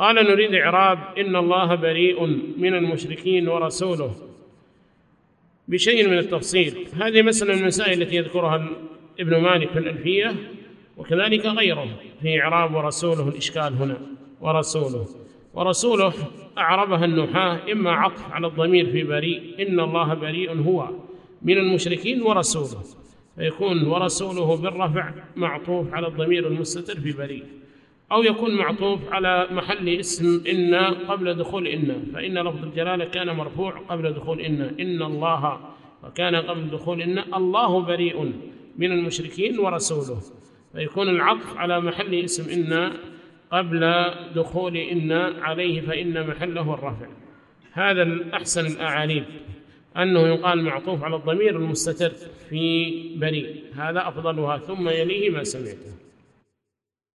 قال نريد إعراب إن الله بريء من المشركين ورسوله بشيء من التفصيل. هذه مثلا المسائل التي يذكرها ابن مالك في الألفية وكذلك غيره في إعراب ورسوله الإشكال هنا ورسوله. ورسوله أعربها النحاة إما عطف على الضمير في بريء إن الله بريء هو من المشركين ورسوله. فيكون ورسوله بالرفع معطوف على الضمير المستتر في بريء. أو يكون معطوف على محل اسم إن قبل دخول إن فإن لفظ الجلالة كان مرفوع قبل دخول إن. إن الله وكان قبل دخول إن الله بريء من المشركين ورسوله. فيكون العطف على محل اسم إن قبل دخول إن عليه فإن محله الرفع. هذا الأحسن الأعاليم. أنه يقال معطوف على الضمير المستتر في بريء. هذا أفضلها ثم يليه ما سمعته.